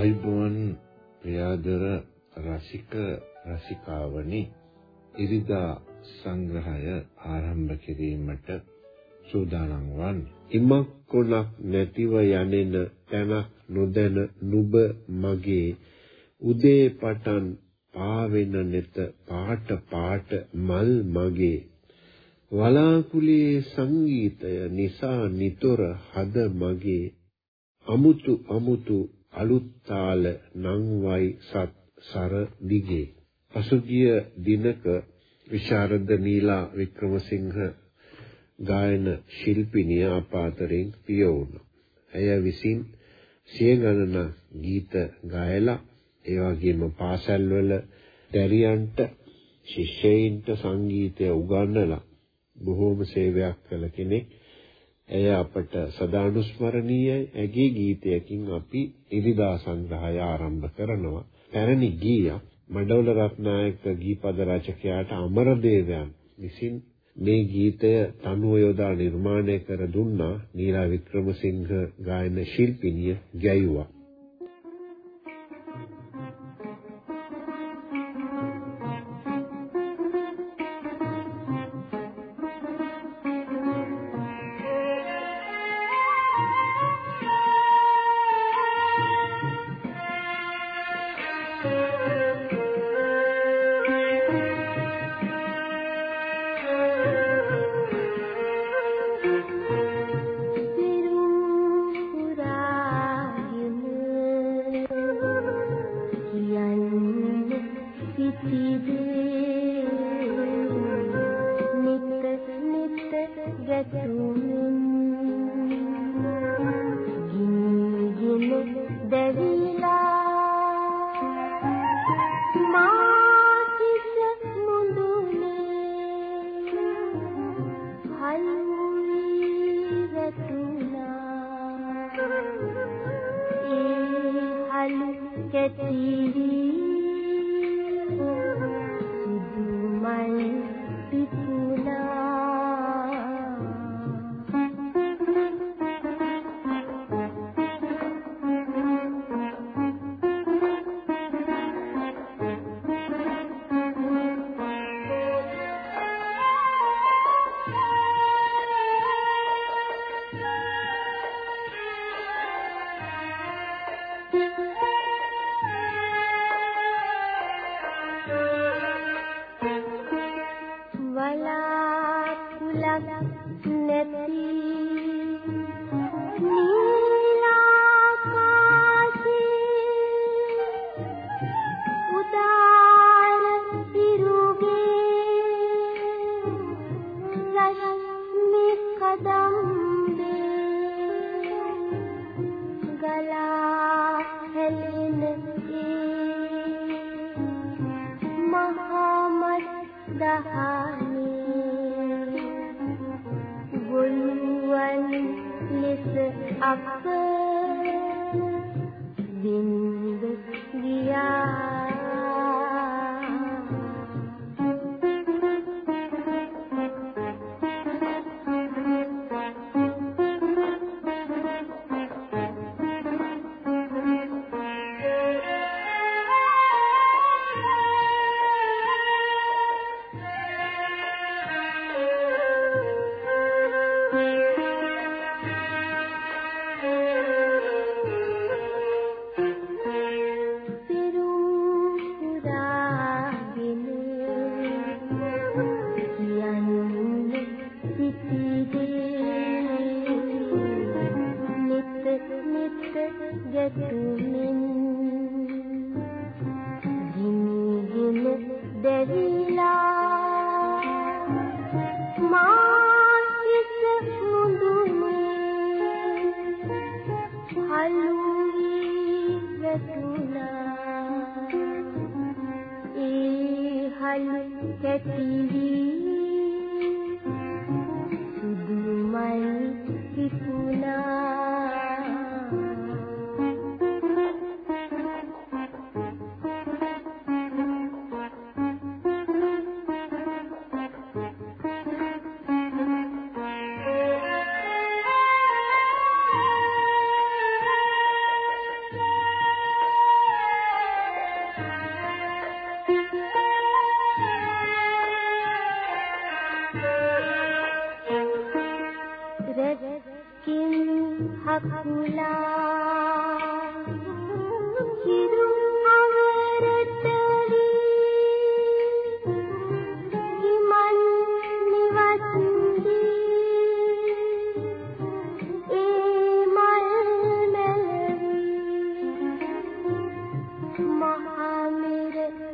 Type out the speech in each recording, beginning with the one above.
අයිබෝන් ප්‍රියාදර රසික රසිකාවනි. ඉරිදා සංග්‍රහය ආරම්භ කිරීමට සූදානම් වන්නේ. ඉමක් කොනක් නැතිව යනෙන තැනක් නොදැන නුඹ මගේ උදේ පටන් පාවෙන නෙත පාට පාට මල් මගේ. වලාකුලේ සංගීතය නිසා නිතොර හද මගේ. අමුතු අමුතු අලුත් තාල නංවයි සත් සර දිගේ පසුගිය දිනක විශාරද නීලා වික්‍රමසිංහ ගායන ශිල්පිනිය අපාතරින් පිය වුණා. ඇය විසින් සිය ගණන ගීත ගායලා ඒ වගේම පාසල්වල දැරියන්ට ශිෂ්‍යයින්ට සංගීතය උගන්වලා බොහෝම සේවයක් කළ කෙනෙක්. එය අපට සදානුස්මරණීයයි. ඇගේ ගීතයකින් අපි ඉරිදා සංග්‍රහය ආරම්භ කරනවා. පැරණි ගීයක් මඩවල රත්නායක ගීපද රචකයාට අමරදේවයන් විසින් මේ ගීතය තනුව යොදා නිර්මාණය කර දුන්නා නීලා වික්‍රමසිංහ ගායන ශිල්පිනිය ගැයුවා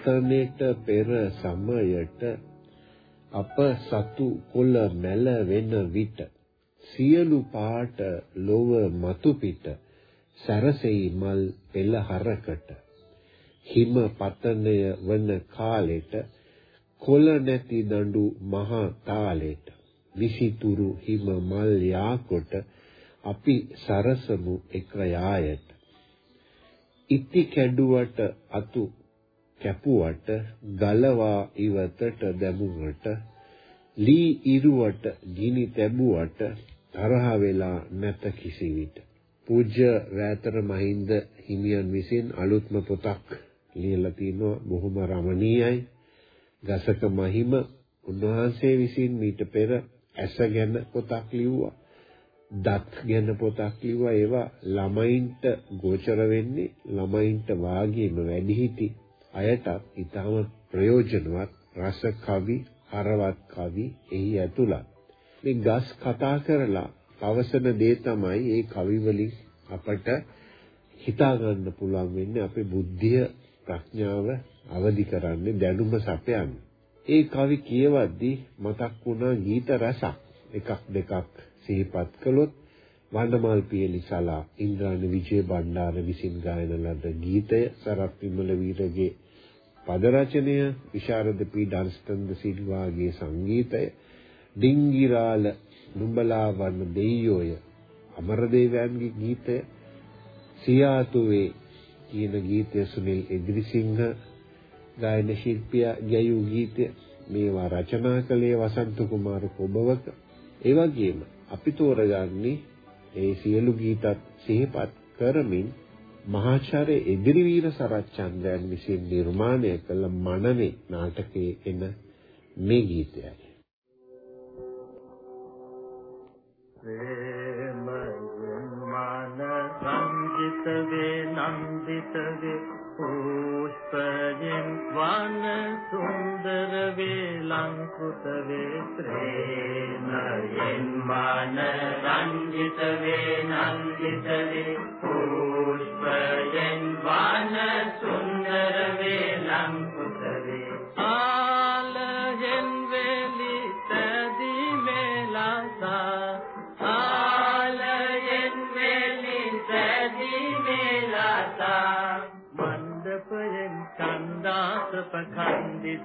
පතනෙට පෙර සමයට අප සතු කොළ මැල වෙන විට සියලු පාට ලොව මතු පිට සරසෙයි මල් පෙළහරකට. හිම පතනය වන කාලෙට කොළ නැති දඬු මහා තාලෙට විසිතුරු හිම මල් යාකොට අපි සරසමු එක යායට. ඉති කැඩුවට අතු කැපුවට ගලවා ඉවතට දැමුවට ලී ඉරුවට ගිනි තැබුවට තරහ වෙලා නැත කිසිවිට පූජ්‍ය රෑතර මහින්ද හිමියන් විසින් අලුත්ම පොතක් ලියලා තිනවා. බොහොම රමණීයයි. ගසක මහිම උන්වහන්සේ විසින් මීට පෙර ඇස ගැන පොතක් ලිව්වා. දත් ගැන පොතක් ලිව්වා. ඒවා ළමයින්ට ගෝචර වෙන්නේ ළමයින්ට වාගේම වැඩිහිටි අයටත් ඊටම ප්‍රයෝජනවත් රස කවි හරවත් කවි එහි ඇතුළත්. මේ ගස් කතා කරලා පවසන දේ තමයි මේ කවි වලින් අපට හිතා ගන්න පුළුවන් වෙන්නේ අපේ බුද්ධිය ප්‍රඥාව අවදි කරන්නේ දැනුම සපයන්නේ. ඒ කවි කියවද්දී මතක් වුණා ගීත රසක්. එකක් දෙකක් සිහිපත් කළොත් වණ්ඩමාල් පියලිසලා ඉන්ද්‍රාණි විජය බණ්ඩාර විසින් ගායන ලද ගීතය සරත් විමල වීරගේ පද රචනය විශාරද පී ඩන්ස්ටන් ද සිල්වාගේ සංගීතය ඩිංගිරාල නුඹලා වන්න දෙයියෝය අමරදේවයන්ගේ ගීතය සියාතුවේ කියන ගීතය සුනිල් එදිරිසිංහ ගායන ශිල්පියා ගැයූ ගීතය මේවා රචනා කළේ වසන්ත කුමාර කොබවක. ඒ වගේම අපි තෝරගන්නේ ඒ සියලු ගීතත් සිහිපත් කරමින් මහාචාර්ය එදිරිවීර සරච්චන්ද්‍රයන් විසින් නිර්මාණය කළ මනනේ නාටකයේ එන මේ ගීතයයි. සංගීත වේ නන්දිත වේ පුෂ්පයෙන් වන සුන්දර වේ ලංකුත වේ ප්‍රේමයෙන් මන රංජිත වේ නන්දිත වේ පුෂ්පයෙන්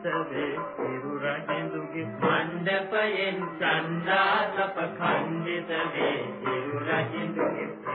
ඛණ්ඩිත වේ සිරුරජිඳුගේ මණ්ඩපයෙන් චන්දාසප ඛණ්ඩිත වේ සිරුරජිඳුගේ ප්‍රේමයෙන්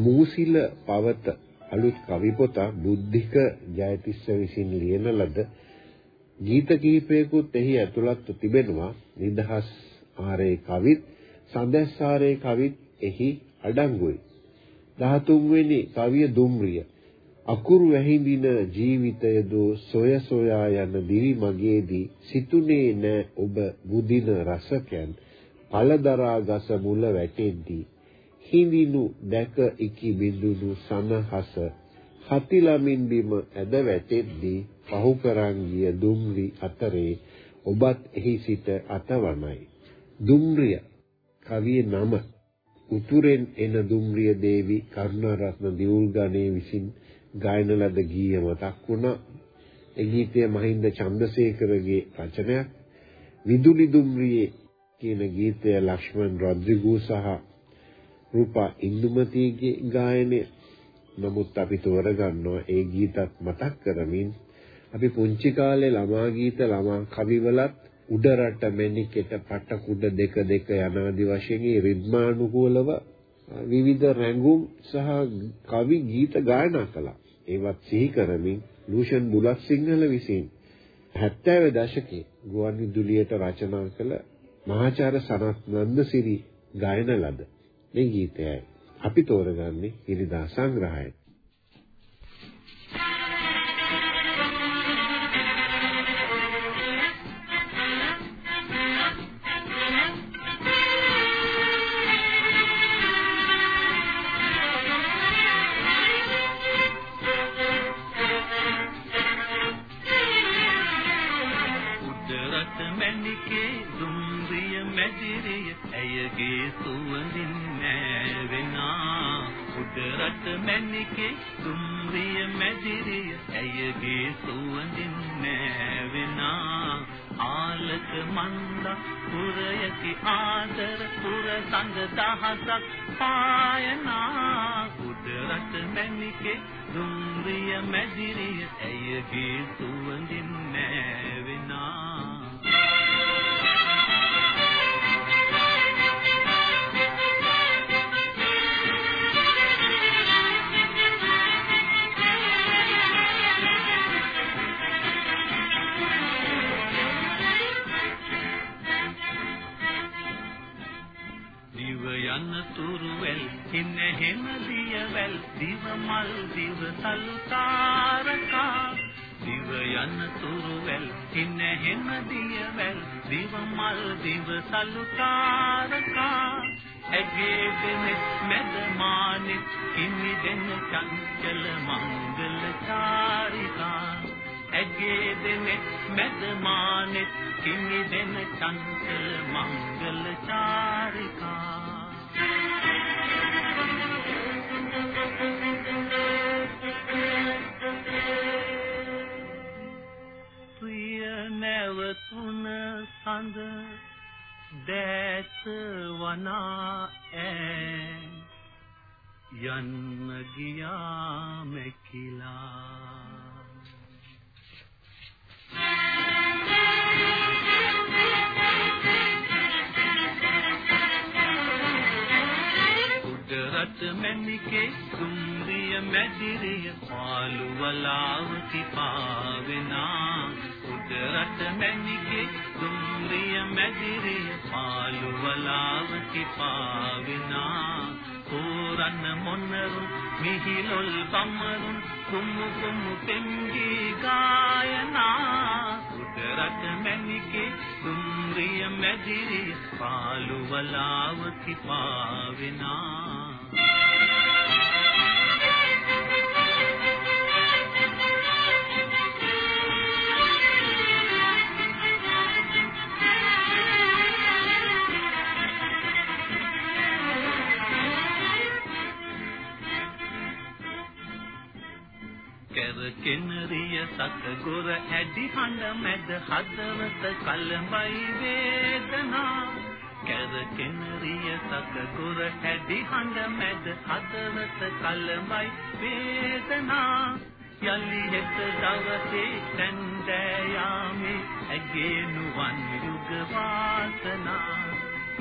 මූසිල පවත අලුත් කවි පොත බුද්ධික ජයතිස්ස විසින් ලියන ලද ගීත කිහිපයකුත් එහි ඇතුළත්ව තිබෙනවා. නිදහස් ආරේ කවිත් සඳස් ආරේ කවිත් එහි අඩංගුයි. 13 වෙනි කවිය දුම්රිය. අකුරු වැහිඳින ජීවිතය දෝ සොය සොයා යන දිවි මගේදී සිතුනේ නැ ඔබ බුදින රසකයන්. පළදරා ගස මුල වැටෙද්දී හිඳිනු දැක ඉකි බිඳුනු සනහස. හතිලමින් බිම ඇද වැටෙද්දී පහු කරන් ගිය දුම්රි අතරේ ඔබත් එහි සිට අතවනයි. දුම්රිය කවියේ නම. උතුරෙන් එන දුම්රිය දේවි කරුණාරත්න දියුල්ගණේ විසින් ගායන ලද ගීය මතක් වුණා. ඒ ගීතය මහින්ද චන්දසේකරගේ රචනයක්. විදුලි දුම්රියේ කියන ගීතය ලක්ෂ්මන් රොඩ්රිගෝ සහ රූපා ඉන්දුමතිගේ ගායනය නමුත් අපි තෝරගන්නවා ඒ ගීතත් මතක් කරමින් අපි පුංචි කාලේ ළමා ගීත ළමා කවිවලත් උඩරට මැණිකෙට පට කුඩ දෙක දෙක යනාදි වශයෙන් රිද්මානුකූලව විවිධ රැඟුම් සහ කවි ගීත ගායනා කළා. ඒවත් සිහි කරමින් ලූෂන් බුලත් සිංහල විසින් 70 දශකයේ ගුවන් විදුලියට රචනා කළ මහාචාර්ය සනත් නන්දසිරි ගායන ලද මේ ගීතයයි. අපි තෝරගන්නේ ඉරිදා සුවඳින්නේ විනා ආලක මන්ද පුරයති ආදර පුර සංග දහසක් පායනා. උඩරට මැණිකේ දුම්රිය මැදිරිය ඇයගේ සුවඳින්නේ විනා අනතුරු වෙල් හින හෙම දියවැල් දිව මල් දිව සලු තාරකා. දිව යනතුරු වෙල් හින හෙම දියවැල් දිව මල් දිව සලු තාරකා. ඇගේ දෙනෙත් මැද මානෙත් හිමි දෙන චංචල මංගල චාරිකා. ඇගේ දෙනෙත් මැද මානෙත් හිමි දෙන චංචල මංගල චාරිකා. නැවතුන සඳ දැස වනා ඈ යන්න ගියා මෙකිලා උඩරට මැණිකේ සුන්දිය මැදිරිය පාළු වලාව කිපාවෙනා උඩරට මැණිකේ සුන්දිය මැදිරිය පාළු වලාව කිපාවෙනා. කෝරන්න මොනරු මිහිලොල් බම්මරුන් කුමු කුමු පෙම්ගී ගායනා. උඩරට මැණිකේ සුන්දිය මැදිරිය පාළු වලාව කිපාවෙනා. කෙනරිය සත ගොර ඇඩි හඬ මැද හදවත කලඹයි වේදනා. කැර කෙනරිය සත ගොර ඇඩි හඬ මැද හදවත කලඹයි වේදනා. යලි හෙට දවසේ සැන්දෑයාමේ ඇගේ නුවන් යුග වාසනා.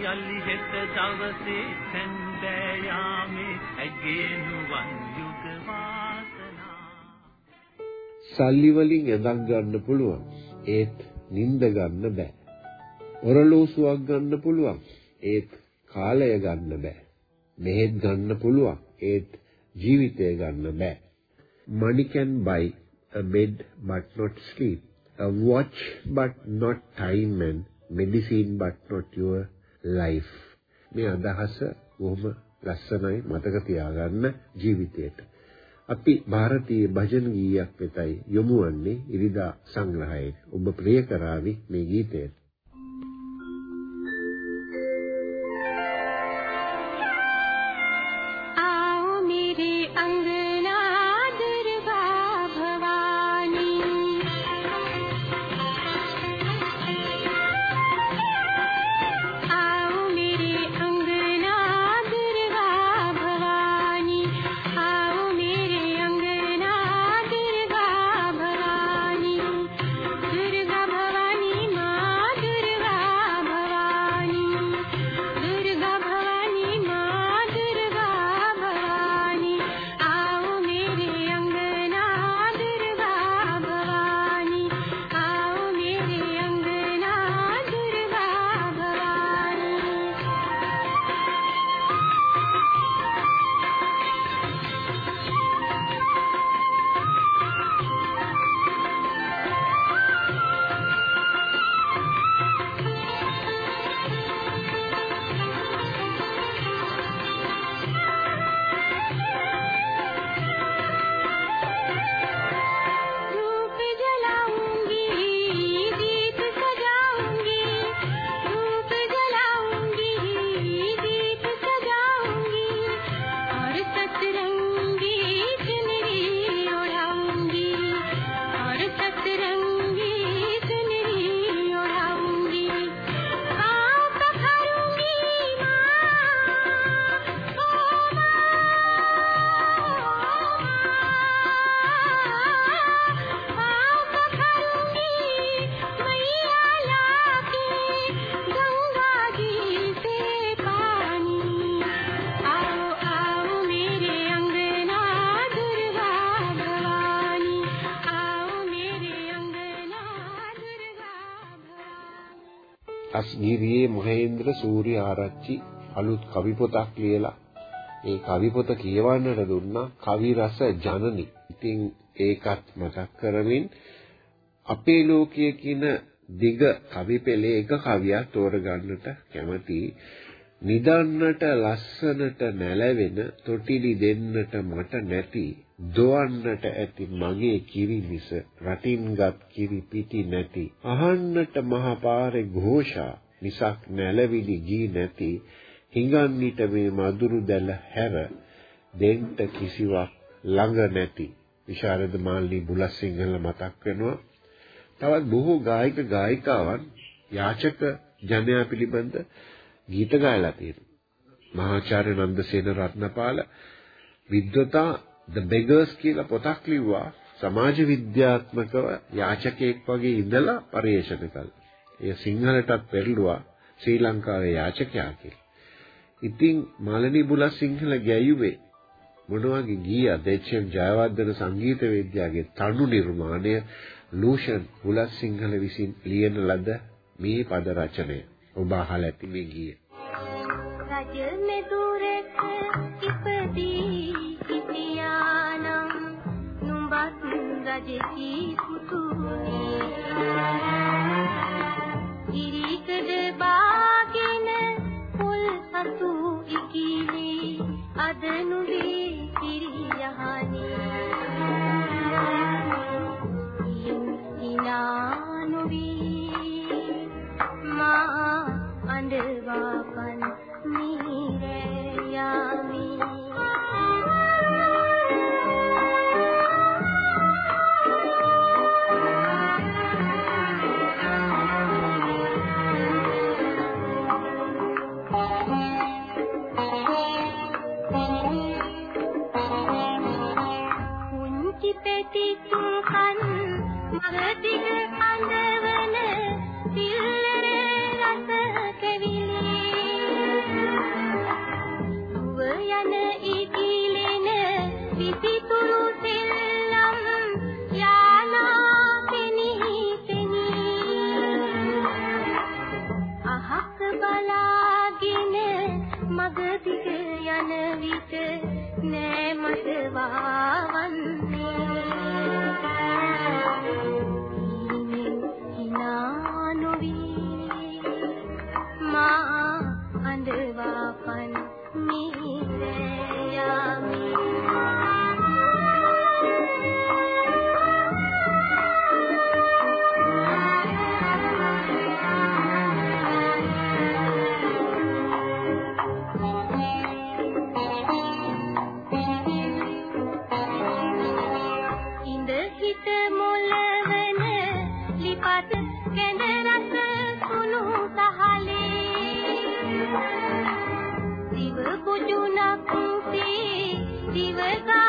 යලි හෙට දවසේ සැන්දෑයාමේ ඇගේ නුවන් යුග වාසනා. සල්ලි වලින් ඇඳක් ගන්න පුළුවන්. ඒත් නිින්ද ගන්න බෑ. ඔරලෝසුවක් ගන්න පුළුවන්. ඒත් කාලය ගන්න බෑ. මෙහෙත් ගන්න පුළුවන්. ඒත් ජීවිතය ගන්න බෑ. Money can buy a bed but not sleep, a watch but not time and medicine but not your life. මේ අදහස බොහොම ලස්සනයි මතක තියාගන්න ජීවිතේට. අපි ಭಾರತೀಯ භජන ගීයක් වෙතයි යොමු වන්නේ ඉරිදා සංග්‍රහයේ. ඔබ ප්‍රිය කරાવી මේ ගීතයට. මහේන්ද්‍ර සූර්ය ආරච්චි අලුත් කවි පොතක් ලියලා ඒ කවි පොත කියවන්නට දුන්නා කවි රස ජනනි. ඉතින් ඒකත් මතක් කරමින් අපේ ලෝකයේ කියන දිග කවි පෙළේ එක කවියක් තෝරගන්නට කැමතියි. නිදන්නට ලස්සනට නැලවෙන තොටිලි දෙන්නට මට නැති දොවන්නට ඇති මගේ කිරි මිස රටින්ගත් කිරි පිටි නැති අහන්නට මහ පාරේ ഘോഷා මිසක් නැලවිලි ගී නැති හිඟන්නීට මේ මදුරු දැල හැර දෙන්න කිසිවක් ළඟ නැති විශාරද මාල්නී බුලසිංහල මතක් වෙනවා තවත් බොහෝ ගායක ගායිකාවන් යාචක ජනයා පිළිබඳ ගීත ගායලා තියෙනවා. මහාචාර්ය නන්දසේන රත්නපාල විද්වතා The Beggars කියලා පොතක් ලිව්වා සමාජ විද්‍යාත්මකව යාචකයෙක් වගේ ඉඳලා පරිශන කළා. ඒ සිංහලටත් පෙරළුවා ශ්‍රී ලංකාවේ යාචකයා කියලා. ඉතින් මලනි බුලත් සිංහල ගැයුවේ මොන වගේ ගීයද එච්.එම්. ජයවර්ධන සංගීත වේදිකාවේ තනු නිර්මාණය ලූෂන් බුලත් සිංහල විසින් ලියන ලද මේ පද රචනය ඔබ අහලා ඇති මේ ගීය. රජ මෙදුරෙක් ඉපදී සිටියානම් නුඹත් රජෙකි සතු ඉකිලි අද නුඹේ සිරියහනේ දිව කුජුණක් සේ දිවගා